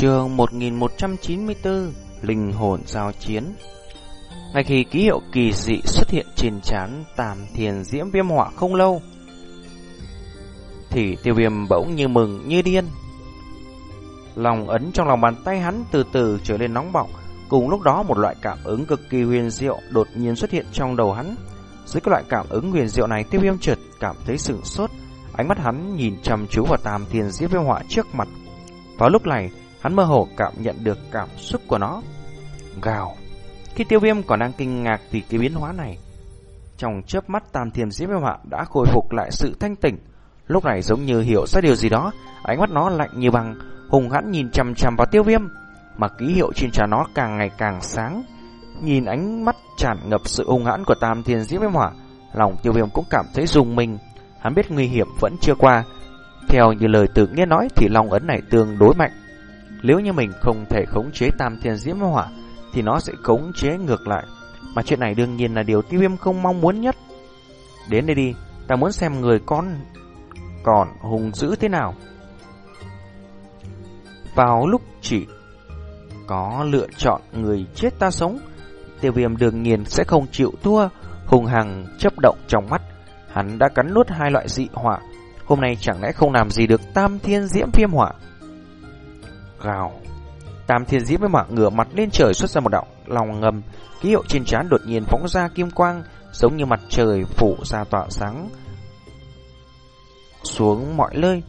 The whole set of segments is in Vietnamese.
Trường 1194 Linh hồn giao chiến. Ngay khi ký hiệu kỳ dị xuất hiện trên trán Tam thiền diễm viêm họa không lâu, Thì tiêu viêm bỗng như mừng như điên. Lòng ấn trong lòng bàn tay hắn từ từ trở lên nóng bỏng. Cùng lúc đó, một loại cảm ứng cực kỳ huyền diệu đột nhiên xuất hiện trong đầu hắn. Dưới cái loại cảm ứng huyền diệu này, tiêu viêm trượt cảm thấy sửng sốt. Ánh mắt hắn nhìn chăm chú vào tam thiền diễm viêm họa trước mặt. Vào lúc này Hắn mơ hồ cảm nhận được cảm xúc của nó. Gào. Khi tiêu viêm còn đang kinh ngạc vì cái biến hóa này, trong chớp mắt tam thiềm diễm viêm họa đã khôi phục lại sự thanh tỉnh. Lúc này giống như hiểu ra điều gì đó, ánh mắt nó lạnh như băng, hùng hãn nhìn chằm chằm vào tiêu viêm, mà ký hiệu trên trán nó càng ngày càng sáng. Nhìn ánh mắt tràn ngập sự hung hãn của tam thiên diễm viêm hỏa, lòng tiêu viêm cũng cảm thấy rùng mình. Hắn biết nguy hiểm vẫn chưa qua. Theo như lời tự nghe nói thì lòng ấn này tương đối mạnh. Nếu như mình không thể khống chế tam thiên diễm hỏa, Thì nó sẽ khống chế ngược lại. Mà chuyện này đương nhiên là điều tiêu viêm không mong muốn nhất. Đến đây đi, Ta muốn xem người con Còn hùng dữ thế nào. Vào lúc chỉ Có lựa chọn người chết ta sống, Tiêu viêm đương nhiên sẽ không chịu thua. Hùng hằng chấp động trong mắt, Hắn đã cắn nuốt hai loại dị hỏa. Hôm nay chẳng lẽ không làm gì được tam thiên diễm viêm hỏa? Gào. Tam thiên diễm với mạng ngửa mặt lên trời xuất ra một đạo lòng ngầm, ký hiệu trên trán đột nhiên phóng ra kim quang, giống như mặt trời phủ ra tỏa sáng xuống mọi nơi.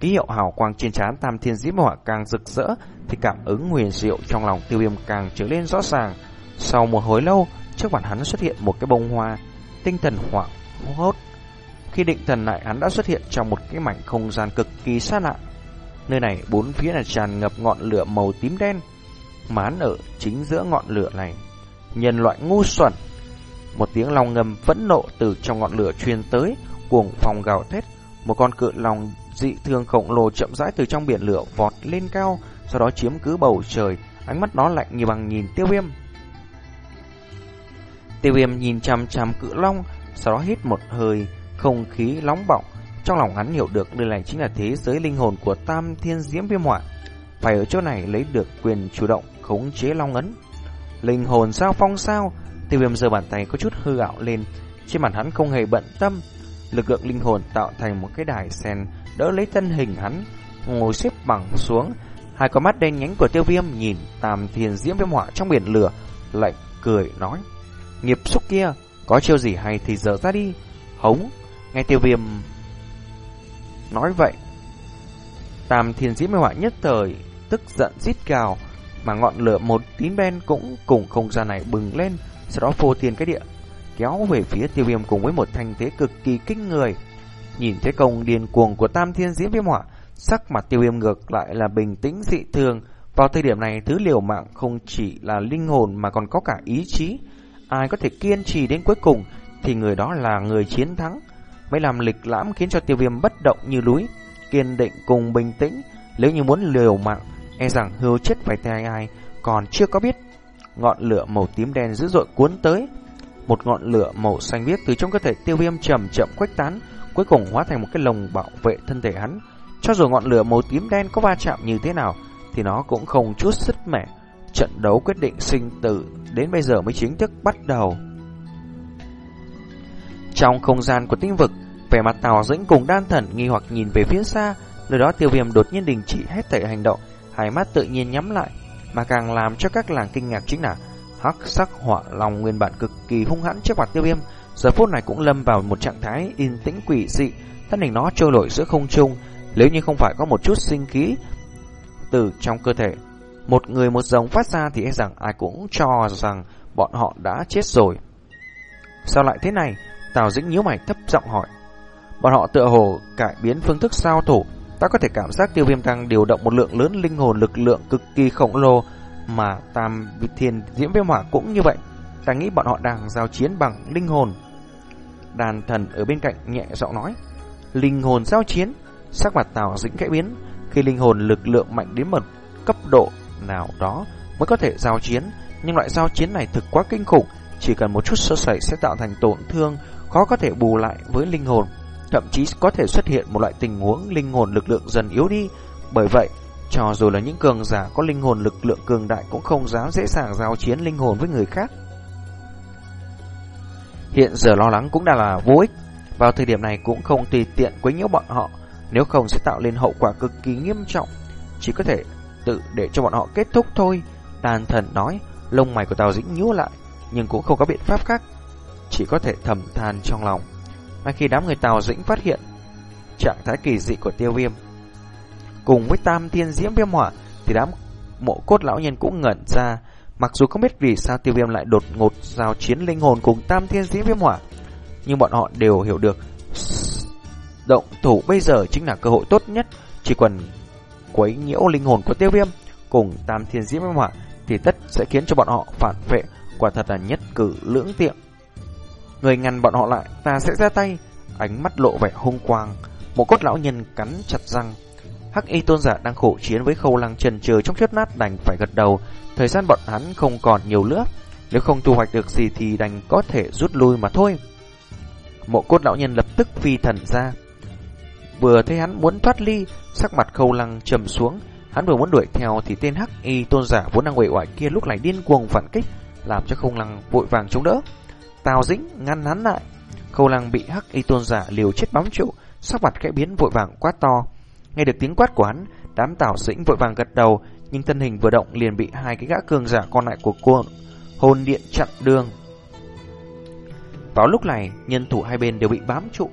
Ký hiệu hào quang trên trán Tam Thiên Diễm Hỏa càng rực rỡ thì cảm ứng huyền diệu trong lòng Tiêu Viêm càng trở lên rõ ràng. Sau một hồi lâu, trước mặt hắn xuất hiện một cái bông hoa, tinh thần hoảng hốt. Khi định thần lại, hắn đã xuất hiện trong một cái mảnh không gian cực kỳ xa lạ. Nơi này bốn phía là tràn ngập ngọn lửa màu tím đen, mán ở chính giữa ngọn lửa này. Nhân loại ngu xuẩn. Một tiếng long ngầm phẫn nộ từ trong ngọn lửa truyền tới, cuồng phòng gào thét. Một con cự long dị thường khổng lồ chậm rãi từ trong biển lửa vọt lên cao, sau đó chiếm cứ bầu trời, ánh mắt nó lạnh như bằng nhìn tiêu viêm. Tiêu viêm nhìn chằm chằm cự long, sau đó hít một hơi, không khí nóng bỏng, trong lòng hắn hiểu được nơi này chính là thế giới linh hồn của Tam Thiên Diễm Viêm Họa. Phải ở chỗ này lấy được quyền chủ động khống chế long ấn. Linh hồn sao phong sao? Tiêu viêm giờ bàn tay có chút hư ảo lên. Trên mặt hắn không hề bận tâm. Lực lượng linh hồn tạo thành một cái đài sen đỡ lấy thân hình hắn. Ngồi xếp bằng xuống. Hai con mắt đen nhánh của tiêu viêm nhìn Tam Thiên Diễm Viêm Họa trong biển lửa. lại cười nói. Nghiệp xúc kia, có chiêu gì hay thì dở ra đi. Hống, nghe tiêu viêm Nói vậy, Tam thiên diễm họa nhất thời tức giận rít gào, mà ngọn lửa một tím ben cũng cùng không gian này bừng lên, sau đó phô tiền cái địa, kéo về phía tiêu viêm cùng với một thanh thế cực kỳ kinh người. Nhìn thấy công điên cuồng của tam thiên diễm viêm hỏa, sắc mặt tiêu viêm ngược lại là bình tĩnh dị thường. Vào thời điểm này, thứ liều mạng không chỉ là linh hồn mà còn có cả ý chí. Ai có thể kiên trì đến cuối cùng thì người đó là người chiến thắng mới làm lịch lãm khiến cho tiêu viêm bất động như núi, kiên định cùng bình tĩnh. Nếu như muốn liều mạng, e rằng hưu chết phải tay ai, còn chưa có biết. Ngọn lửa màu tím đen dữ dội cuốn tới. Một ngọn lửa màu xanh biếc từ trong cơ thể tiêu viêm chậm chậm khuếch tán, cuối cùng hóa thành một cái lồng bảo vệ thân thể hắn. Cho dù ngọn lửa màu tím đen có va chạm như thế nào, thì nó cũng không chút sức mẻ. Trận đấu quyết định sinh tử đến bây giờ mới chính thức bắt đầu. Trong không gian của tinh vực, vẻ mặt Tào Dĩnh cùng đan thần nghi hoặc nhìn về phía xa, nơi đó tiêu viêm đột nhiên đình chỉ hết tẩy hành động, hai mắt tự nhiên nhắm lại, mà càng làm cho các làng kinh ngạc chính là hắc sắc hỏa lòng nguyên bản cực kỳ hung hãn trước mặt tiêu viêm, giờ phút này cũng lâm vào một trạng thái yên tĩnh quỷ dị, thân hình nó trôi nổi giữa không trung, nếu như không phải có một chút sinh khí từ trong cơ thể, một người một dòng phát ra thì e rằng ai cũng cho rằng bọn họ đã chết rồi. Sao lại thế này? Tào Dĩnh nhíu mày thấp giọng hỏi. Bọn họ tựa hồ cải biến phương thức sao thủ, ta có thể cảm giác tiêu viêm tăng điều động một lượng lớn linh hồn lực lượng cực kỳ khổng lồ mà Tam Vị Thiên Diễm Viêm Hỏa cũng như vậy. Ta nghĩ bọn họ đang giao chiến bằng linh hồn. Đàn thần ở bên cạnh nhẹ giọng nói. Linh hồn giao chiến, sắc mặt Tào Dĩnh khẽ biến, khi linh hồn lực lượng mạnh đến một cấp độ nào đó mới có thể giao chiến, nhưng loại giao chiến này thực quá kinh khủng, chỉ cần một chút sơ sẩy sẽ tạo thành tổn thương khó có thể bù lại với linh hồn, thậm chí có thể xuất hiện một loại tình huống linh hồn lực lượng dần yếu đi. Bởi vậy, Cho dù là những cường giả có linh hồn lực lượng cường đại cũng không dám dễ dàng giao chiến linh hồn với người khác. Hiện giờ lo lắng cũng đã là vô ích, vào thời điểm này cũng không tùy tiện quấy nhiễu bọn họ, nếu không sẽ tạo nên hậu quả cực kỳ nghiêm trọng, chỉ có thể tự để cho bọn họ kết thúc thôi. Tàn thần nói, lông mày của Tào Dĩnh nhíu lại, nhưng cũng không có biện pháp khác, chỉ có thể thầm than trong lòng. Ngay khi đám người Tào Dĩnh phát hiện trạng thái kỳ dị của tiêu viêm, cùng với tam thiên diễm viêm hỏa, thì đám mộ cốt lão nhân cũng ngẩn ra, mặc dù không biết vì sao tiêu viêm lại đột ngột giao chiến linh hồn cùng tam thiên diễm viêm hỏa, nhưng bọn họ đều hiểu được động thủ bây giờ chính là cơ hội tốt nhất, chỉ cần quấy nhiễu linh hồn của tiêu viêm cùng tam thiên diễm viêm hỏa thì tất sẽ khiến cho bọn họ phản vệ, quả thật là nhất cử lưỡng tiện. Người ngăn bọn họ lại, ta sẽ ra tay, ánh mắt lộ vẻ hung quang, một cốt lão nhân cắn chặt răng. Hắc y tôn giả đang khổ chiến với khâu lăng trần chờ trong chớp nát đành phải gật đầu, thời gian bọn hắn không còn nhiều nữa, nếu không thu hoạch được gì thì đành có thể rút lui mà thôi. Mộ cốt lão nhân lập tức phi thần ra. Vừa thấy hắn muốn thoát ly, sắc mặt khâu lăng trầm xuống, hắn vừa muốn đuổi theo thì tên hắc y tôn giả vốn đang quậy oải kia lúc này điên cuồng phản kích, làm cho khâu lăng vội vàng chống đỡ. Tào dĩnh ngăn hắn lại, khâu lăng bị hắc y tôn giả liều chết bám trụ, sắc mặt khẽ biến vội vàng quát to. Nghe được tiếng quát của hắn, đám tào dĩnh vội vàng gật đầu, nhưng thân hình vừa động liền bị hai cái gã cường giả còn lại của cô hồn điện chặn đường. Vào lúc này, nhân thủ hai bên đều bị bám trụ.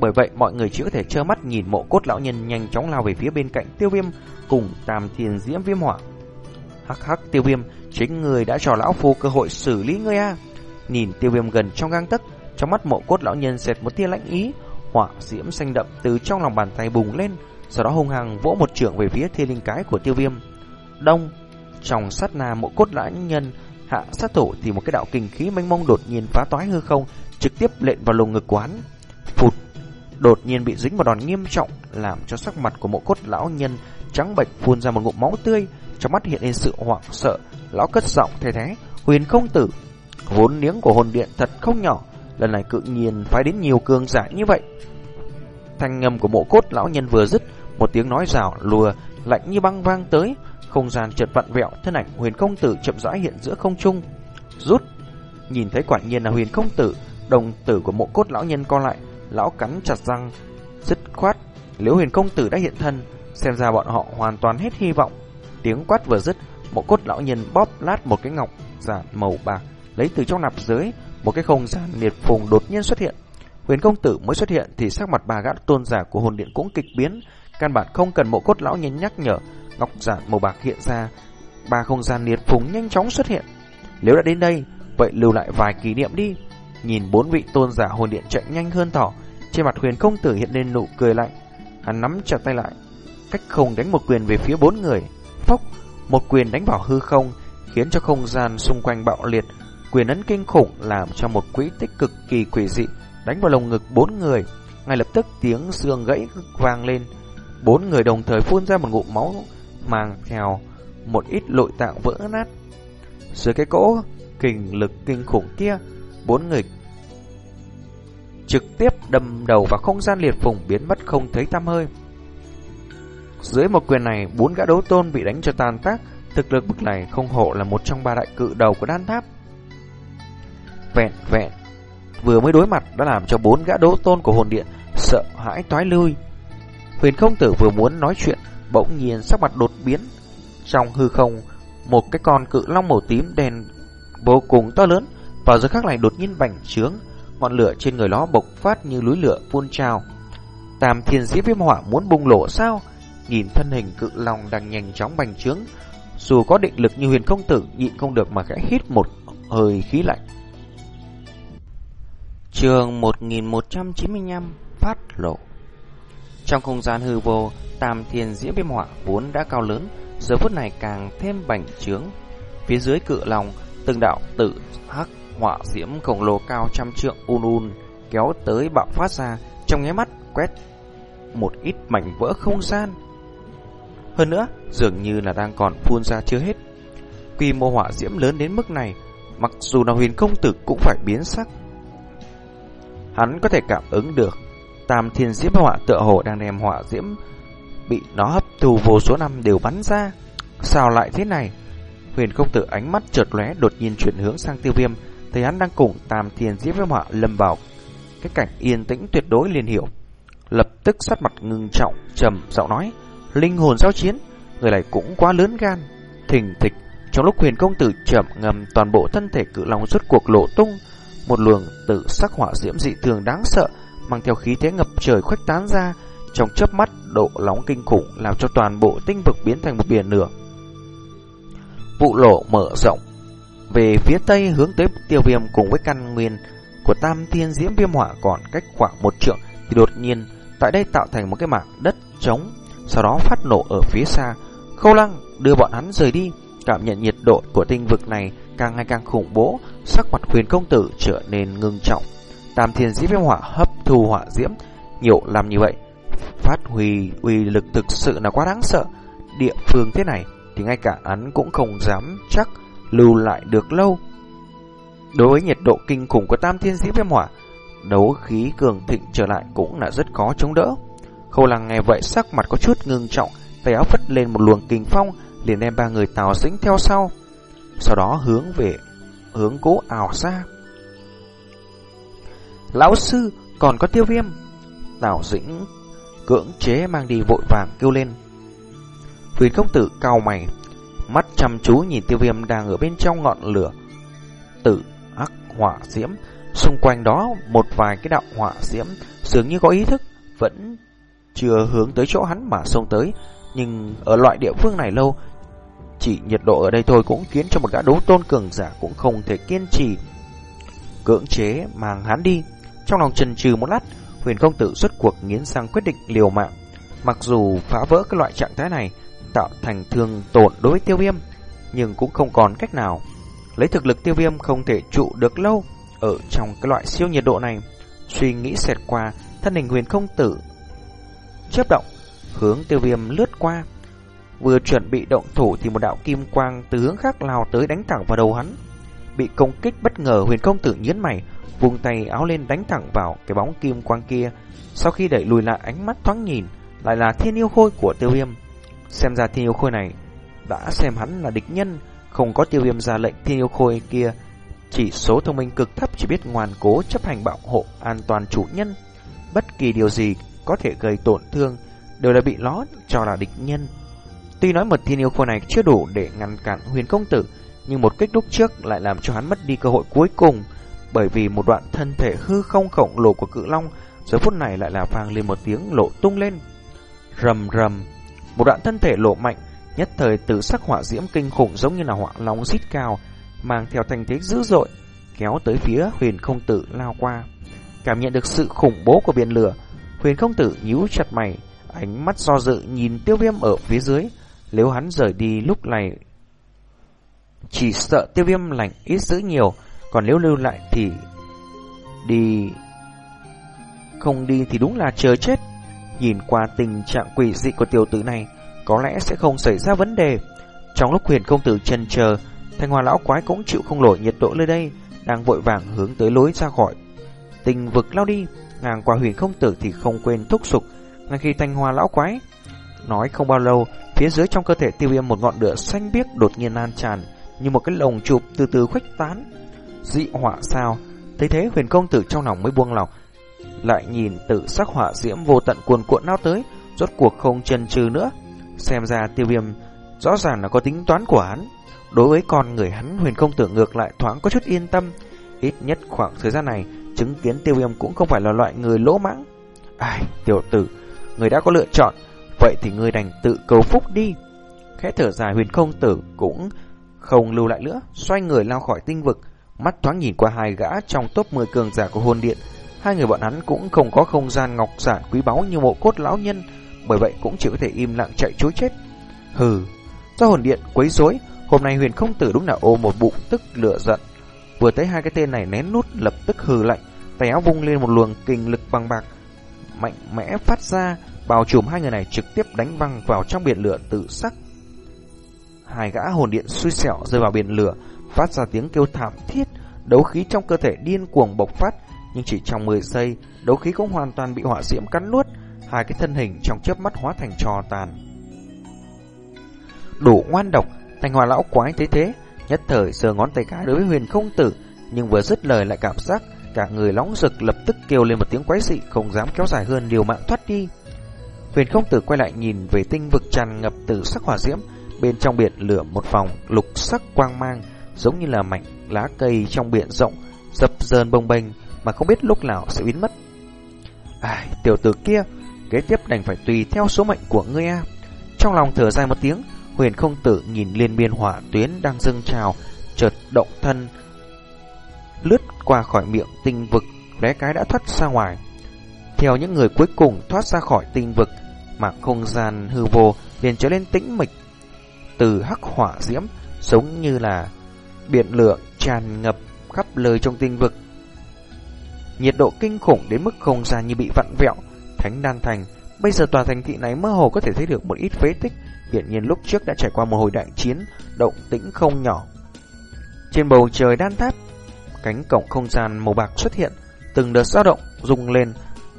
Bởi vậy, mọi người chỉ có thể trơ mắt nhìn mộ cốt lão nhân nhanh chóng lao về phía bên cạnh tiêu viêm cùng tam thiên diễm viêm hỏa. Hắc hắc tiêu viêm, chính người đã cho lão phu cơ hội xử lý ngươi a. Nhìn tiêu viêm gần trong gang tấc, trong mắt mộ cốt lão nhân xẹt một tia lãnh ý, hỏa diễm xanh đậm từ trong lòng bàn tay bùng lên, sau đó hung hăng vỗ một trưởng về phía thiên linh cái của tiêu viêm. Đông, trong sát na mộ cốt lão nhân hạ sát thủ thì một cái đạo kinh khí mênh mông đột nhiên phá toái hư không, trực tiếp lện vào lồng ngực quán. Phụt, đột nhiên bị dính vào đòn nghiêm trọng, làm cho sắc mặt của mộ cốt lão nhân trắng bệch phun ra một ngụm máu tươi, trong mắt hiện lên sự hoảng sợ. Lão cất giọng thề thế, huyền không tử, vốn liếng của hồn điện thật không nhỏ, lần này cự nhiên phái đến nhiều cường giả như vậy. Thanh ngầm của mộ cốt lão nhân vừa dứt, một tiếng nói rào lùa lạnh như băng vang tới, không gian chợt vặn vẹo, thân ảnh Huyền công tử chậm rãi hiện giữa không trung. Rút, nhìn thấy quả nhiên là Huyền công tử, đồng tử của mộ cốt lão nhân co lại, lão cắn chặt răng, dứt khoát, nếu Huyền công tử đã hiện thân, xem ra bọn họ hoàn toàn hết hy vọng. Tiếng quát vừa dứt, mộ cốt lão nhân bóp lát một cái ngọc giản màu bạc, lấy từ trong nạp dưới, một cái không gian liệt phùng đột nhiên xuất hiện. Huyền công tử mới xuất hiện thì sắc mặt bà gã tôn giả của hồn điện cũng kịch biến, căn bản không cần mộ cốt lão nhìn nhắc nhở, ngọc giản màu bạc hiện ra, ba không gian liệt phùng nhanh chóng xuất hiện. Nếu đã đến đây, vậy lưu lại vài kỷ niệm đi. Nhìn bốn vị tôn giả hồn điện chạy nhanh hơn thỏ, trên mặt huyền công tử hiện lên nụ cười lạnh. Hắn nắm chặt tay lại, cách không đánh một quyền về phía bốn người. Phốc, một quyền đánh vào hư không, khiến cho không gian xung quanh bạo liệt. Quyền ấn kinh khủng làm cho một quỹ tích cực kỳ quỷ dị đánh vào lồng ngực bốn người. Ngay lập tức tiếng xương gãy vang lên. Bốn người đồng thời phun ra một ngụm máu mang theo một ít nội tạng vỡ nát. Dưới cái cỗ kình lực kinh khủng kia, bốn người trực tiếp đâm đầu vào không gian liệt phùng biến mất không thấy tăm hơi. Dưới một quyền này, bốn gã đấu tôn bị đánh cho tan tác, thực lực bực này không hộ là một trong ba đại cự đầu của đan tháp. Vẹn vẹn, vừa mới đối mặt đã làm cho bốn gã đỗ tôn của hồn điện sợ hãi toái lui. Huyền không tử vừa muốn nói chuyện bỗng nhiên sắc mặt đột biến. Trong hư không, một cái con cự long màu tím đen vô cùng to lớn, vào giờ khắc này đột nhiên bành trướng, ngọn lửa trên người nó bộc phát như núi lửa phun trào. Tam thiên diễm viêm hỏa muốn bùng nổ sao? Nhìn thân hình cự long đang nhanh chóng bành trướng, dù có định lực như huyền không tử nhịn không được mà khẽ hít một hơi khí lạnh. Trường 1195 phát lộ Trong không gian hư vô, Tam thiên diễm viêm họa vốn đã cao lớn, giờ phút này càng thêm bành trướng. Phía dưới cự lòng, từng đạo tự hắc họa diễm khổng lồ cao trăm trượng un un kéo tới bạo phát ra, trong nháy mắt quét một ít mảnh vỡ không gian. Hơn nữa, dường như là đang còn phun ra chưa hết. Quy mô họa diễm lớn đến mức này, mặc dù là huyền công tử cũng phải biến sắc. Hắn có thể cảm ứng được, tam thiên diễm hỏa tựa hồ đang đem hỏa diễm bị nó hấp thu vô số năm đều bắn ra. Sao lại thế này? Huyền công tử ánh mắt chợt lóe đột nhiên chuyển hướng sang tiêu viêm, thấy hắn đang cùng tam thiên diễm họa lâm vào. Cái cảnh yên tĩnh tuyệt đối liền hiểu. Lập tức sát mặt ngưng trọng, trầm giọng nói, linh hồn giao chiến, người này cũng quá lớn gan. Thình thịch, trong lúc huyền công tử chậm ngầm toàn bộ thân thể cự long rốt cuộc lộ tung, một luồng tự sắc hỏa diễm dị thường đáng sợ, mang theo khí thế ngập trời khuếch tán ra, trong chớp mắt độ nóng kinh khủng làm cho toàn bộ tinh vực biến thành một biển lửa. Vụ lộ mở rộng về phía tây hướng tới tiêu viêm cùng với căn nguyên của tam thiên diễm viêm hỏa còn cách khoảng một trượng thì đột nhiên tại đây tạo thành một cái mảng đất trống, sau đó phát nổ ở phía xa. Khâu lăng đưa bọn hắn rời đi, cảm nhận nhiệt độ của tinh vực này càng ngày càng khủng bố, sắc mặt huyền công tử trở nên ngưng trọng. Tam thiên dĩ viêm hỏa hấp thu hỏa diễm, nhiều làm như vậy, phát huy uy lực thực sự là quá đáng sợ. Địa phương thế này thì ngay cả hắn cũng không dám chắc lưu lại được lâu. Đối với nhiệt độ kinh khủng của tam thiên dĩ viêm hỏa, đấu khí cường thịnh trở lại cũng là rất khó chống đỡ. Khâu lăng nghe vậy sắc mặt có chút ngưng trọng, tay áo phất lên một luồng kinh phong, liền đem ba người tào dĩnh theo sau. Sau đó hướng về hướng cố ảo xa Lão sư, còn có tiêu viêm. Tào dĩnh cưỡng chế mang đi vội vàng kêu lên. Huyền công tử cao mày, mắt chăm chú nhìn tiêu viêm đang ở bên trong ngọn lửa. Tử ác hỏa diễm, xung quanh đó một vài cái đạo hỏa diễm dường như có ý thức, vẫn chưa hướng tới chỗ hắn mà xông tới. Nhưng ở loại địa phương này lâu, chỉ nhiệt độ ở đây thôi cũng khiến cho một gã đấu tôn cường giả cũng không thể kiên trì. Cưỡng chế mang hắn đi. Trong lòng chần chừ một lát, huyền công tử xuất cuộc nghiến sang quyết định liều mạng. Mặc dù phá vỡ cái loại trạng thái này, tạo thành thương tổn đối với tiêu viêm, nhưng cũng không còn cách nào. Lấy thực lực tiêu viêm không thể trụ được lâu ở trong cái loại siêu nhiệt độ này. Suy nghĩ xẹt qua, thân hình huyền công tử chớp động, hướng tiêu viêm lướt qua. Vừa chuẩn bị động thủ thì một đạo kim quang từ hướng khác lao tới đánh thẳng vào đầu hắn. Bị công kích bất ngờ huyền công tử nhấn mày, vùng tay áo lên đánh thẳng vào cái bóng kim quang kia. Sau khi đẩy lùi lại ánh mắt thoáng nhìn, lại là thiên yêu khôi của tiêu viêm. Xem ra thiên yêu khôi này đã xem hắn là địch nhân, không có tiêu viêm ra lệnh thiên yêu khôi kia. Chỉ số thông minh cực thấp chỉ biết ngoan cố chấp hành bảo hộ an toàn chủ nhân. Bất kỳ điều gì có thể gây tổn thương đều là bị nó cho là địch nhân. Tuy nói mật thiên yêu khôi này chưa đủ để ngăn cản huyền công tử, nhưng một kích lúc trước lại làm cho hắn mất đi cơ hội cuối cùng, bởi vì một đoạn thân thể hư không khổng lồ của cự long giờ phút này lại là vang lên một tiếng lộ tung lên. Rầm rầm, một đoạn thân thể lộ mạnh, nhất thời từ sắc hỏa diễm kinh khủng giống như là hỏa long xít cao, mang theo thành thế dữ dội, kéo tới phía huyền không tử lao qua. Cảm nhận được sự khủng bố của biển lửa, huyền không tử nhíu chặt mày, ánh mắt do dự nhìn tiêu viêm ở phía dưới. Nếu hắn rời đi lúc này, chỉ sợ tiêu viêm lạnh ít giữ nhiều, còn nếu lưu lại thì đi... Không đi thì đúng là chờ chết. Nhìn qua tình trạng quỷ dị của tiểu tử này, có lẽ sẽ không xảy ra vấn đề. Trong lúc huyền công tử chân chờ, thanh hoa lão quái cũng chịu không nổi nhiệt độ nơi đây, đang vội vàng hướng tới lối ra khỏi. Tình vực lao đi, ngang qua huyền công tử thì không quên thúc sục, ngay khi thanh hoa lão quái. Nói không bao lâu, phía dưới trong cơ thể tiêu viêm một ngọn lửa xanh biếc đột nhiên lan tràn, như một cái lồng chụp từ từ khuếch tán. Dị họa sao? Thấy thế huyền công tử trong lòng mới buông lòng, lại nhìn tự sắc hỏa diễm vô tận cuồn cuộn nào tới, rốt cuộc không chần chừ nữa. Xem ra tiêu viêm rõ ràng là có tính toán của hắn. Đối với con người hắn huyền công tử ngược lại thoáng có chút yên tâm. Ít nhất khoảng thời gian này, chứng kiến tiêu viêm cũng không phải là loại người lỗ mãng. Ai, tiểu tử, người đã có lựa chọn, vậy thì người đành tự cầu phúc đi. Khẽ thở dài huyền Không tử cũng không lưu lại nữa, xoay người lao khỏi tinh vực, mắt thoáng nhìn qua hai gã trong top 10 cường giả của hồn điện. Hai người bọn hắn cũng không có không gian ngọc giản quý báu như mộ cốt lão nhân, bởi vậy cũng chỉ có thể im lặng chạy chối chết. Hừ, do hồn điện quấy rối, hôm nay huyền không tử đúng là ôm một bụng tức lửa giận. Vừa thấy hai cái tên này nén nút lập tức hừ lạnh, tay áo vung lên một luồng kinh lực bằng bạc, mạnh mẽ phát ra, bao trùm hai người này trực tiếp đánh văng vào trong biển lửa tự sắc. Hai gã hồn điện xui xẻo rơi vào biển lửa, phát ra tiếng kêu thảm thiết, đấu khí trong cơ thể điên cuồng bộc phát, nhưng chỉ trong 10 giây, đấu khí cũng hoàn toàn bị hỏa diễm cắn nuốt, hai cái thân hình trong chớp mắt hóa thành trò tàn. Đủ ngoan độc, thành hòa lão quái thế thế, nhất thời sờ ngón tay cái đối với huyền không tử, nhưng vừa dứt lời lại cảm giác cả người nóng rực lập tức kêu lên một tiếng quái dị không dám kéo dài hơn điều mạng thoát đi. Huyền không tử quay lại nhìn về tinh vực tràn ngập từ sắc hỏa diễm, bên trong biển lửa một vòng lục sắc quang mang, giống như là mảnh lá cây trong biển rộng, dập dờn bồng bềnh mà không biết lúc nào sẽ biến mất. Ai, tiểu tử kia, kế tiếp đành phải tùy theo số mệnh của ngươi a. Trong lòng thở dài một tiếng, Huyền không tử nhìn liên biên hỏa tuyến đang dâng trào, chợt động thân lướt qua khỏi miệng tinh vực, lóe cái đã thoát ra ngoài. Theo những người cuối cùng thoát ra khỏi tinh vực, mà không gian hư vô liền trở lên tĩnh mịch. Từ hắc hỏa diễm giống như là biển lửa tràn ngập khắp lời trong tinh vực. Nhiệt độ kinh khủng đến mức không gian như bị vặn vẹo, thánh đan thành. Bây giờ tòa thành thị này mơ hồ có thể thấy được một ít phế tích, hiện nhiên lúc trước đã trải qua một hồi đại chiến, động tĩnh không nhỏ. Trên bầu trời đan tháp, cánh cổng không gian màu bạc xuất hiện, từng đợt dao động rung lên,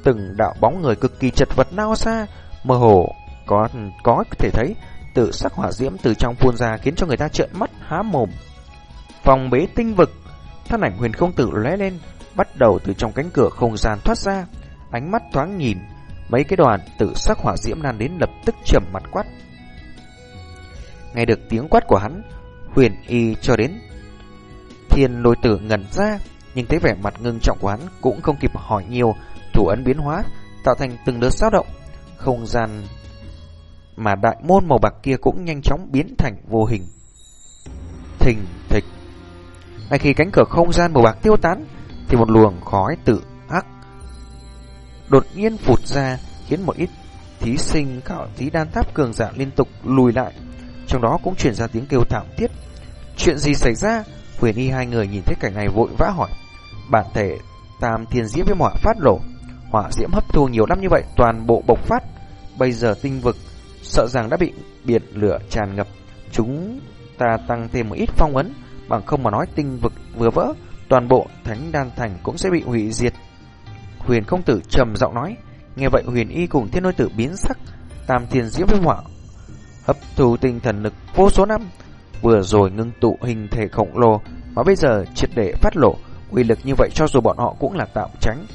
từng đạo bóng người cực kỳ chật vật nao xa, mơ hồ có có thể thấy tự sắc hỏa diễm từ trong phun ra khiến cho người ta trợn mắt há mồm. Phòng bế tinh vực, thân ảnh huyền không tử lóe lên, bắt đầu từ trong cánh cửa không gian thoát ra, ánh mắt thoáng nhìn, mấy cái đoàn tự sắc hỏa diễm lan đến lập tức trầm mặt quát. Nghe được tiếng quát của hắn, huyền y cho đến thiên lôi tử ngẩn ra, nhưng thấy vẻ mặt ngưng trọng của hắn cũng không kịp hỏi nhiều, thủ ấn biến hóa, tạo thành từng đợt dao động, không gian mà đại môn màu bạc kia cũng nhanh chóng biến thành vô hình. Thình thịch. Ngay khi cánh cửa không gian màu bạc tiêu tán, thì một luồng khói tự hắc đột nhiên phụt ra, khiến một ít thí sinh khảo thí đan tháp cường giả liên tục lùi lại. Trong đó cũng truyền ra tiếng kêu thảm thiết. Chuyện gì xảy ra? Huyền y hai người nhìn thấy cảnh này vội vã hỏi. Bản thể tam thiên diễm với hỏa phát lộ. Hỏa diễm hấp thu nhiều năm như vậy toàn bộ bộc phát. Bây giờ tinh vực sợ rằng đã bị biển lửa tràn ngập. Chúng ta tăng thêm một ít phong ấn, bằng không mà nói tinh vực vừa vỡ, toàn bộ thánh đan thành cũng sẽ bị hủy diệt. Huyền công tử trầm giọng nói, nghe vậy Huyền y cùng thiên nôi tử biến sắc, tam thiên diễm với hỏa hấp thu tinh thần lực vô số năm, vừa rồi ngưng tụ hình thể khổng lồ mà bây giờ triệt để phát lộ, uy lực như vậy cho dù bọn họ cũng là tạm tránh.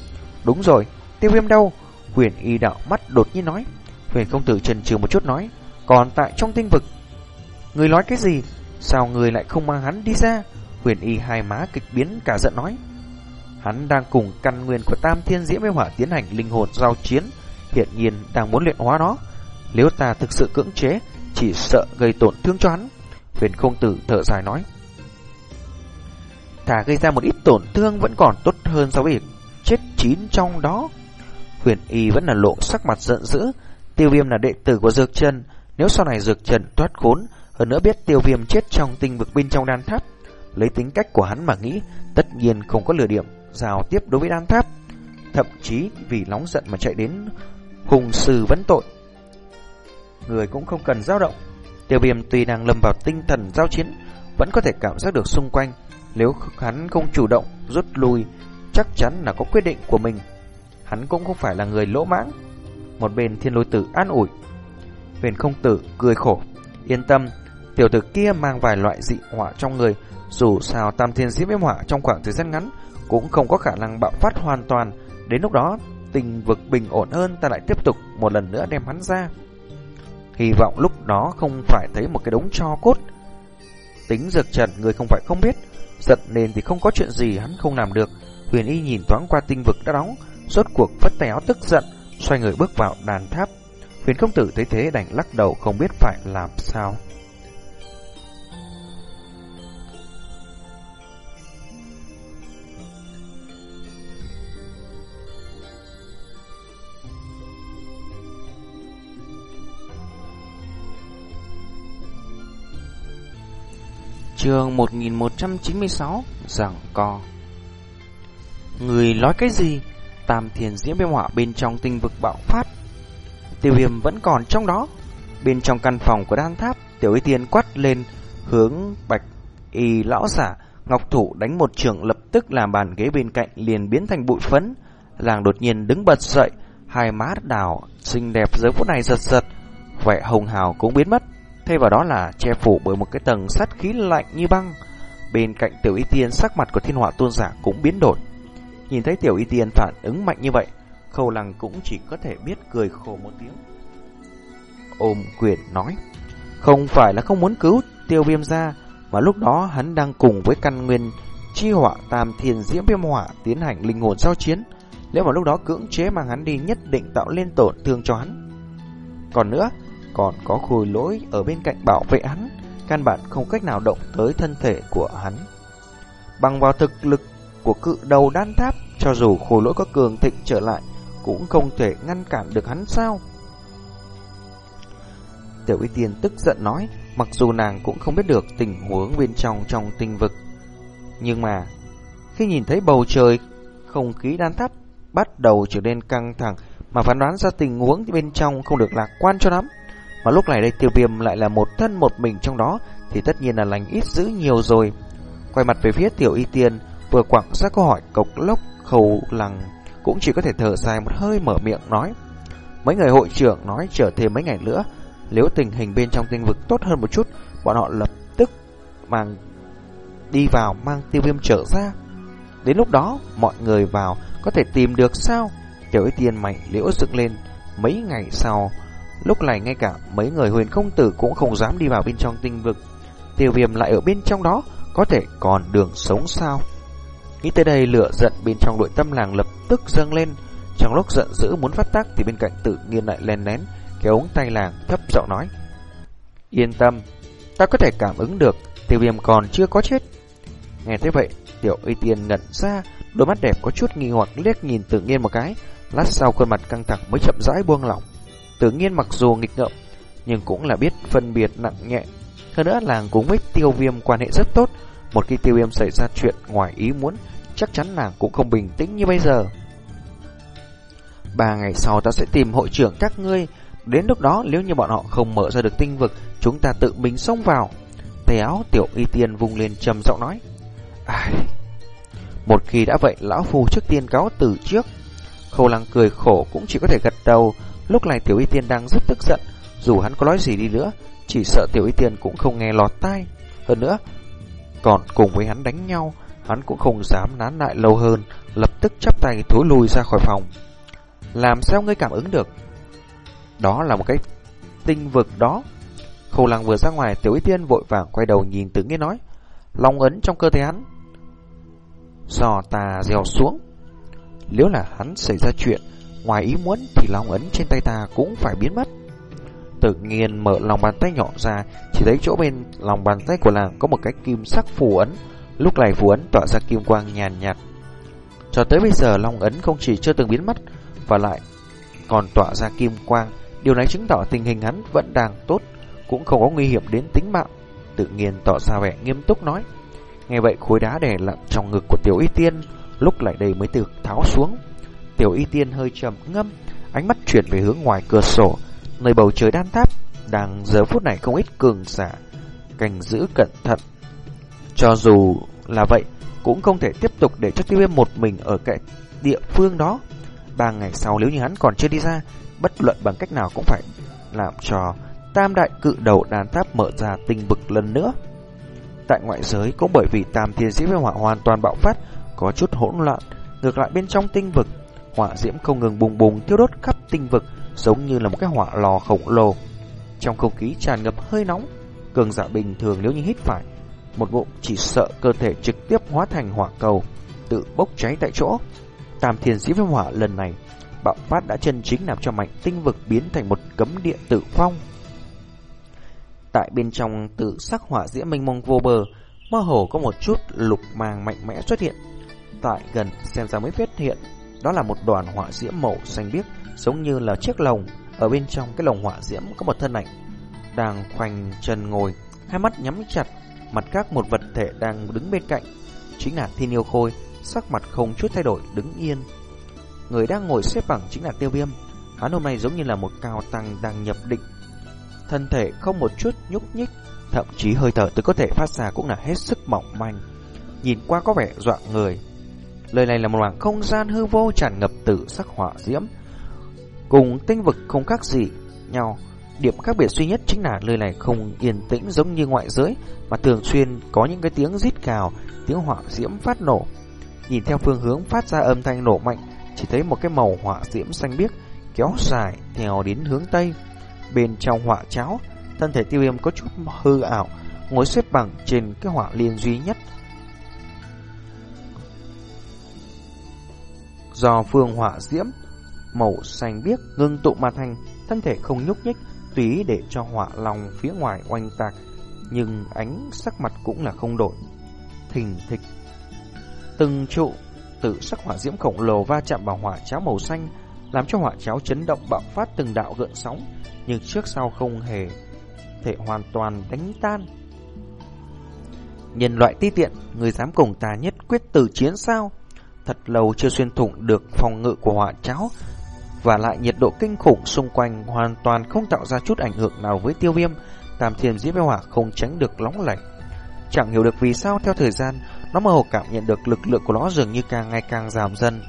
Đúng rồi, tiêu viêm đâu? Huyền y đạo mắt đột nhiên nói. Huyền công tử trần trừ một chút nói, còn tại trong tinh vực. Người nói cái gì? Sao người lại không mang hắn đi ra? Huyền y hai má kịch biến cả giận nói. Hắn đang cùng căn nguyên của tam thiên diễm với hỏa tiến hành linh hồn giao chiến, hiện nhiên đang muốn luyện hóa nó. Nếu ta thực sự cưỡng chế, chỉ sợ gây tổn thương cho hắn. Huyền công tử thở dài nói. Thả gây ra một ít tổn thương vẫn còn tốt hơn so với chết chín trong đó. Huyền y vẫn là lộ sắc mặt giận dữ. Tiêu viêm là đệ tử của Dược Trần. Nếu sau này Dược Trần thoát khốn, hơn nữa biết tiêu viêm chết trong tinh vực bên trong đan tháp. Lấy tính cách của hắn mà nghĩ, tất nhiên không có lừa điểm giao tiếp đối với đan tháp. Thậm chí vì nóng giận mà chạy đến hùng sư vấn tội. Người cũng không cần dao động. Tiêu viêm tuy đang lâm vào tinh thần giao chiến, vẫn có thể cảm giác được xung quanh. Nếu hắn không chủ động rút lui, chắc chắn là có quyết định của mình. Hắn cũng không phải là người lỗ mãng. Một bên thiên lôi tử an ủi. Huyền không tử cười khổ. Yên tâm, tiểu tử kia mang vài loại dị hỏa trong người. Dù sao tam thiên diễm viêm hỏa trong khoảng thời gian ngắn cũng không có khả năng bạo phát hoàn toàn. Đến lúc đó, tình vực bình ổn hơn ta lại tiếp tục một lần nữa đem hắn ra. Hy vọng lúc đó không phải thấy một cái đống cho cốt. Tính dược trần người không phải không biết, giận nên thì không có chuyện gì hắn không làm được. Huyền y nhìn thoáng qua tinh vực đã đóng, rốt cuộc phất tay áo tức giận, xoay người bước vào đàn tháp. Huyền công tử thấy thế đành lắc đầu không biết phải làm sao. Trường 1196 Giảng co Người nói cái gì? Tam thiền diễm viêm họa bên trong tinh vực bạo phát. Tiêu viêm vẫn còn trong đó. Bên trong căn phòng của đan tháp Tiểu y tiên quát lên Hướng bạch y lão giả Ngọc thủ đánh một trường lập tức làm bàn ghế bên cạnh liền biến thành bụi phấn. Làng đột nhiên đứng bật dậy Hai má đào xinh đẹp giờ phút này giật giật, vẻ hồng hào cũng biến mất, thay vào đó là che phủ bởi một cái tầng sát khí lạnh như băng. Bên cạnh Tiểu Y Tiên sắc mặt của Thiên Họa Tôn giả cũng biến đổi. Nhìn thấy Tiểu Y Tiên phản ứng mạnh như vậy, Khâu Lăng cũng chỉ có thể biết cười khổ một tiếng. Ôm quyền nói, không phải là không muốn cứu Tiêu Viêm ra, mà lúc đó hắn đang cùng với căn nguyên chi họa tam thiên diễm viêm họa tiến hành linh hồn giao chiến. Nếu mà lúc đó cưỡng chế mang hắn đi nhất định tạo lên tổn thương cho hắn. Còn nữa, còn có khôi lỗi ở bên cạnh bảo vệ hắn, căn bản không cách nào động tới thân thể của hắn. Bằng vào thực lực của cự đầu đan tháp, cho dù khổ lỗi có cường thịnh trở lại, cũng không thể ngăn cản được hắn sao. Tiểu Y Tiên tức giận nói, mặc dù nàng cũng không biết được tình huống bên trong trong tinh vực. Nhưng mà, khi nhìn thấy bầu trời, không khí đan tháp bắt đầu trở nên căng thẳng, mà phán đoán ra tình huống bên trong không được lạc quan cho lắm. Mà lúc này đây tiêu viêm lại là một thân một mình trong đó, thì tất nhiên là lành ít dữ nhiều rồi. Quay mặt về phía tiểu y tiên, vừa quảng ra câu hỏi cộc lốc khâu lằng, cũng chỉ có thể thở dài một hơi mở miệng nói. Mấy người hội trưởng nói chờ thêm mấy ngày nữa, nếu tình hình bên trong tinh vực tốt hơn một chút, bọn họ lập tức mang đi vào mang tiêu viêm trở ra. Đến lúc đó, mọi người vào có thể tìm được sao? Tiểu ý tiên mạnh liễu dựng lên mấy ngày sau. Lúc này ngay cả mấy người huyền không tử cũng không dám đi vào bên trong tinh vực. Tiêu viêm lại ở bên trong đó, có thể còn đường sống sao? Nghĩ tới đây lửa giận bên trong nội tâm làng lập tức dâng lên. Trong lúc giận dữ muốn phát tác thì bên cạnh tự nhiên lại len nén kéo ống tay làng thấp giọng nói. Yên tâm, ta có thể cảm ứng được tiêu viêm còn chưa có chết. Nghe thế vậy, tiểu y tiên ngẩn ra, đôi mắt đẹp có chút nghi hoặc liếc nhìn tự nhiên một cái, lát sau khuôn mặt căng thẳng mới chậm rãi buông lỏng. Tự nhiên mặc dù nghịch ngợm, nhưng cũng là biết phân biệt nặng nhẹ. Hơn nữa làng cũng với tiêu viêm quan hệ rất tốt, một khi tiêu viêm xảy ra chuyện ngoài ý muốn, chắc chắn nàng cũng không bình tĩnh như bây giờ. Ba ngày sau ta sẽ tìm hội trưởng các ngươi, đến lúc đó nếu như bọn họ không mở ra được tinh vực, chúng ta tự mình xông vào. Tay áo tiểu y tiên vung lên trầm giọng nói. Ai... Một khi đã vậy, lão phu trước tiên cáo từ trước. Khâu lăng cười khổ cũng chỉ có thể gật đầu. Lúc này tiểu y tiên đang rất tức giận. Dù hắn có nói gì đi nữa, chỉ sợ tiểu y tiên cũng không nghe lọt tai. Hơn nữa, còn cùng với hắn đánh nhau, hắn cũng không dám nán lại lâu hơn, lập tức chắp tay thối lui ra khỏi phòng. Làm sao ngươi cảm ứng được? Đó là một cái tinh vực đó. Khâu lăng vừa ra ngoài, tiểu y tiên vội vàng quay đầu nhìn tử nghe nói. Long ấn trong cơ thể hắn Giò ta dèo xuống Nếu là hắn xảy ra chuyện Ngoài ý muốn thì long ấn trên tay ta cũng phải biến mất Tự nhiên mở lòng bàn tay nhỏ ra. Chỉ thấy chỗ bên lòng bàn tay của nàng Có một cái kim sắc phù ấn. Lúc này phù ấn tỏa ra kim quang nhàn nhạt. Cho tới bây giờ, long ấn không chỉ chưa từng biến mất, Và lại còn tỏa ra kim quang. Điều này chứng tỏ tình hình hắn vẫn đang tốt, Cũng không có nguy hiểm đến tính mạng. Tự nhiên tỏ ra vẻ nghiêm túc nói. Nghe vậy, khối đá đè lặn trong ngực của Tiểu Y Tiên, Lúc lại đây mới từ tháo xuống. Tiểu Y Tiên hơi trầm ngâm, Ánh mắt chuyển về hướng ngoài cửa sổ. Nơi bầu trời đan tháp Đang giờ phút này không ít cường giả Cành giữ cẩn thận Cho dù là vậy Cũng không thể tiếp tục để cho tiêu viêm một mình Ở cái địa phương đó Ba ngày sau nếu như hắn còn chưa đi ra Bất luận bằng cách nào cũng phải Làm cho tam đại cự đầu đàn tháp mở ra tinh vực lần nữa Tại ngoại giới cũng bởi vì tam thiên diễm hỏa hoàn toàn bạo phát, có chút hỗn loạn. Ngược lại bên trong tinh vực, hỏa diễm không ngừng bùng bùng thiêu đốt khắp tinh vực, giống như là một cái hỏa lò khổng lồ. Trong không khí tràn ngập hơi nóng, cường giả bình thường nếu như hít phải, một ngụm chỉ sợ cơ thể trực tiếp hóa thành hỏa cầu, tự bốc cháy tại chỗ. Tam thiên diễm hỏa lần này, bạo phát đã chân chính làm cho mạnh tinh vực biến thành một cấm địa tự phong. Tại bên trong tự sắc hỏa diễm mênh mông vô bờ, mơ hồ có một chút lục màng mạnh mẽ xuất hiện. Tại gần xem ra mới phát hiện, đó là một đoàn họa diễm màu xanh biếc, giống như là chiếc lồng. Ở bên trong cái lồng họa diễm có một thân ảnh đang khoanh chân ngồi, hai mắt nhắm chặt, mặt khác một vật thể đang đứng bên cạnh, chính là Thiên Yêu Khôi, sắc mặt không chút thay đổi đứng yên. Người đang ngồi xếp bằng chính là Tiêu Viêm, hắn hôm nay giống như là một cao tăng đang nhập định thân thể không một chút nhúc nhích, thậm chí hơi thở từ có thể phát ra cũng là hết sức mỏng manh, nhìn qua có vẻ dọa người. Lời này là một mảng không gian hư vô tràn ngập tử sắc hỏa diễm, cùng tinh vực không khác gì nhau. Điểm khác biệt duy nhất chính là nơi này không yên tĩnh giống như ngoại giới, mà thường xuyên có những cái tiếng rít cào, tiếng hỏa diễm phát nổ. Nhìn theo phương hướng phát ra âm thanh nổ mạnh, chỉ thấy một cái màu hỏa diễm xanh biếc kéo dài theo đến hướng tây. Bên trong hỏa cháo, thân thể tiêu viêm có chút hư ảo, ngồi xếp bằng trên cái hỏa liên duy nhất. Do phương hỏa diễm màu xanh biếc ngưng tụ mà thành, thân thể không nhúc nhích, tùy để cho hỏa lòng phía ngoài oanh tạc, nhưng ánh sắc mặt cũng là không đổi. Thình thịch. Từng trụ tự sắc hỏa diễm khổng lồ va chạm vào hỏa cháo màu xanh, làm cho hỏa cháo chấn động bạo phát từng đạo gợn sóng, nhưng trước sau không hề thể hoàn toàn đánh tan. Nhân loại ti tiện, người dám cùng ta nhất quyết tử chiến sao? Thật lâu chưa xuyên thủng được phòng ngự của hỏa cháo, và lại nhiệt độ kinh khủng xung quanh hoàn toàn không tạo ra chút ảnh hưởng nào với tiêu viêm, tam thiên diễm hỏa không tránh được nóng lạnh. Chẳng hiểu được vì sao theo thời gian, nó mơ hồ cảm nhận được lực lượng của nó dường như càng ngày càng giảm dần,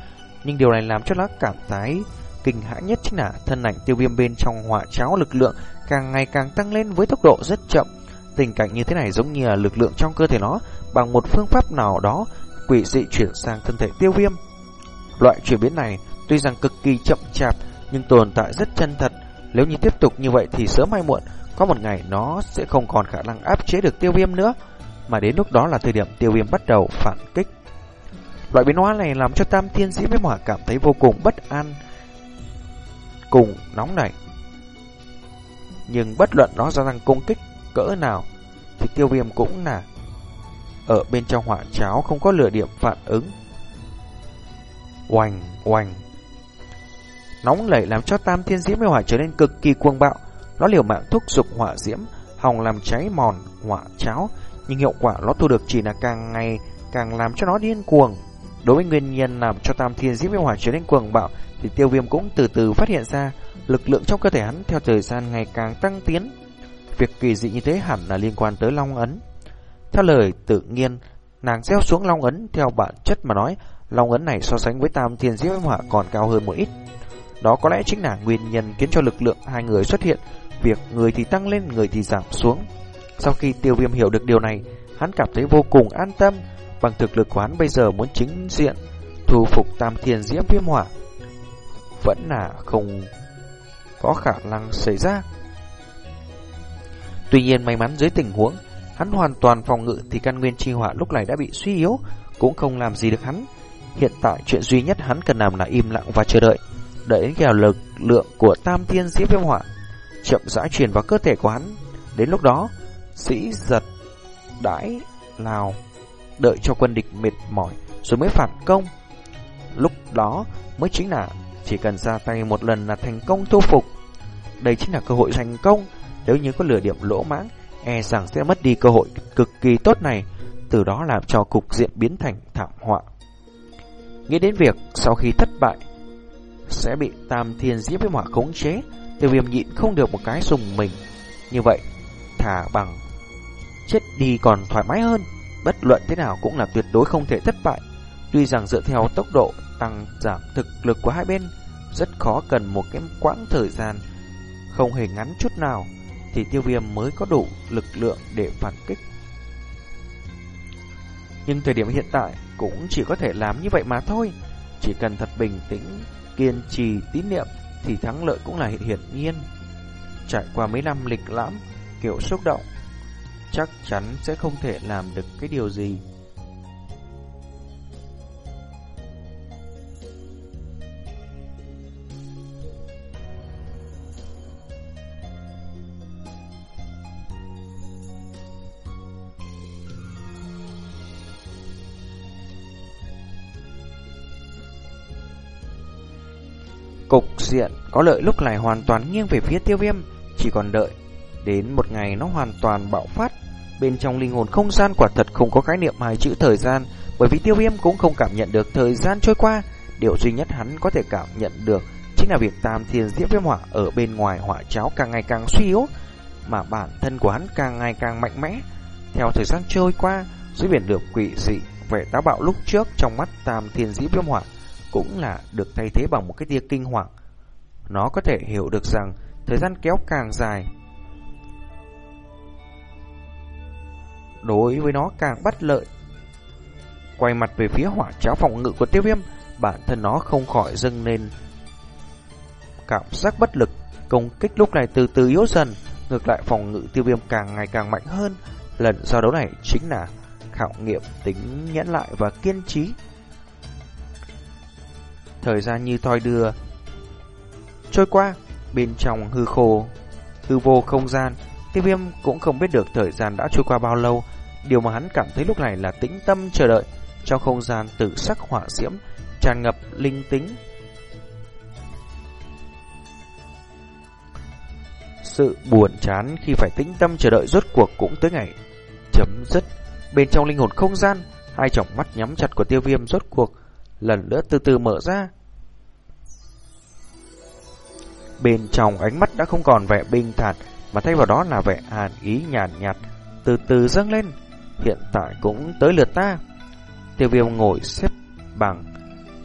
nhưng điều này làm cho nó cảm thấy kinh hãi nhất chính là thân ảnh tiêu viêm bên trong hỏa cháo lực lượng càng ngày càng tăng lên với tốc độ rất chậm. Tình cảnh như thế này giống như là lực lượng trong cơ thể nó bằng một phương pháp nào đó quỷ dị chuyển sang thân thể tiêu viêm. Loại chuyển biến này tuy rằng cực kỳ chậm chạp nhưng tồn tại rất chân thật. Nếu như tiếp tục như vậy thì sớm hay muộn có một ngày nó sẽ không còn khả năng áp chế được tiêu viêm nữa. Mà đến lúc đó là thời điểm tiêu viêm bắt đầu phản kích. Loại biến hóa này làm cho Tam Thiên Sĩ với Hỏa cảm thấy vô cùng bất an, cùng nóng nảy. Nhưng bất luận nó ra rằng công kích cỡ nào thì tiêu viêm cũng là ở bên trong hỏa cháo không có lửa điểm phản ứng. Oanh, oanh. Nóng lẩy làm cho tam thiên diễm hỏa trở nên cực kỳ cuồng bạo. Nó liều mạng thúc giục hỏa diễm, hòng làm cháy mòn hỏa cháo, nhưng hiệu quả nó thu được chỉ là càng ngày càng làm cho nó điên cuồng. Đối với nguyên nhân làm cho tam thiên diễm hỏa trở nên cuồng bạo thì tiêu viêm cũng từ từ phát hiện ra lực lượng trong cơ thể hắn theo thời gian ngày càng tăng tiến. Việc kỳ dị như thế hẳn là liên quan tới Long Ấn. Theo lời tự nhiên, nàng gieo xuống Long Ấn theo bản chất mà nói, Long Ấn này so sánh với Tam Thiên Diễm Hỏa còn cao hơn một ít. Đó có lẽ chính là nguyên nhân khiến cho lực lượng hai người xuất hiện, việc người thì tăng lên, người thì giảm xuống. Sau khi tiêu viêm hiểu được điều này, hắn cảm thấy vô cùng an tâm, bằng thực lực của hắn bây giờ muốn chính diện, thu phục Tam Thiên Diễm Viêm Hỏa. Vẫn là không có khả năng xảy ra. Tuy nhiên may mắn dưới tình huống hắn hoàn toàn phòng ngự thì căn nguyên chi hỏa lúc này đã bị suy yếu, cũng không làm gì được hắn. Hiện tại chuyện duy nhất hắn cần làm là im lặng và chờ đợi, đợi đến khi lực lượng của Tam Thiên Diễm Viêm Hỏa chậm rãi truyền vào cơ thể của hắn. Đến lúc đó, sĩ giật đãi lào đợi cho quân địch mệt mỏi rồi mới phản công. Lúc đó mới chính là chỉ cần ra tay một lần là thành công thu phục. Đây chính là cơ hội thành công nếu như có lửa điểm lỗ mãng e rằng sẽ mất đi cơ hội cực kỳ tốt này, từ đó làm cho cục diện biến thành thảm họa. Nghĩ đến việc sau khi thất bại sẽ bị Tam Thiên Diễm với hỏa khống chế, Tiêu Viêm nhịn không được một cái sùng mình. Như vậy, thả bằng chết đi còn thoải mái hơn, bất luận thế nào cũng là tuyệt đối không thể thất bại. Tuy rằng dựa theo tốc độ tăng giảm thực lực của hai bên, rất khó cần một cái quãng thời gian không hề ngắn chút nào thì tiêu viêm mới có đủ lực lượng để phản kích. Nhưng thời điểm hiện tại cũng chỉ có thể làm như vậy mà thôi. Chỉ cần thật bình tĩnh, kiên trì tín niệm thì thắng lợi cũng là hiển nhiên. Trải qua mấy năm lịch lãm, kiểu xúc động, chắc chắn sẽ không thể làm được cái điều gì. Diện có lợi lúc này hoàn toàn nghiêng về phía tiêu viêm, chỉ còn đợi. Đến một ngày nó hoàn toàn bạo phát. Bên trong linh hồn không gian quả thật không có khái niệm hai chữ thời gian, bởi vì tiêu viêm cũng không cảm nhận được thời gian trôi qua. Điều duy nhất hắn có thể cảm nhận được chính là việc tam thiên diễm viêm hỏa ở bên ngoài hỏa cháo càng ngày càng suy yếu, mà bản thân của hắn càng ngày càng mạnh mẽ. Theo thời gian trôi qua, dưới biển được quỷ dị, vẻ táo bạo lúc trước trong mắt tam thiên diễm viêm hỏa cũng là được thay thế bằng một cái tia kinh hoàng nó có thể hiểu được rằng thời gian kéo càng dài. Đối với nó càng bất lợi. Quay mặt về phía hỏa cháo phòng ngự của tiêu viêm, bản thân nó không khỏi dâng lên cảm giác bất lực. Công kích lúc này từ từ yếu dần, ngược lại phòng ngự tiêu viêm càng ngày càng mạnh hơn. Lần giao đấu này chính là khảo nghiệm tính nhẫn lại và kiên trí. Thời gian như thoi đưa trôi qua, bên trong hư khô, hư vô không gian, tiêu viêm cũng không biết được thời gian đã trôi qua bao lâu. Điều mà hắn cảm thấy lúc này là tĩnh tâm chờ đợi trong không gian tự sắc hỏa diễm tràn ngập linh tính. Sự buồn chán khi phải tĩnh tâm chờ đợi rốt cuộc cũng tới ngày chấm dứt. Bên trong linh hồn không gian, hai tròng mắt nhắm chặt của tiêu viêm rốt cuộc lần nữa từ từ mở ra. Bên trong ánh mắt đã không còn vẻ bình thản, mà thay vào đó là vẻ hàn ý nhàn nhạt, nhạt, từ từ dâng lên. Hiện tại cũng tới lượt ta. Tiêu viêm ngồi xếp bằng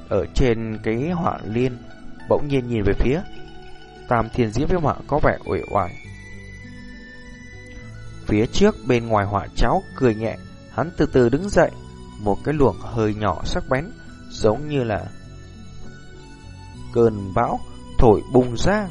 ở trên cái họa liên, bỗng nhiên nhìn về phía. Tam thiên diễm viêm họa có vẻ uể oải. Phía trước bên ngoài họa cháo cười nhẹ, hắn từ từ đứng dậy, một cái luồng hơi nhỏ sắc bén, giống như là cơn bão thổi bùng ra.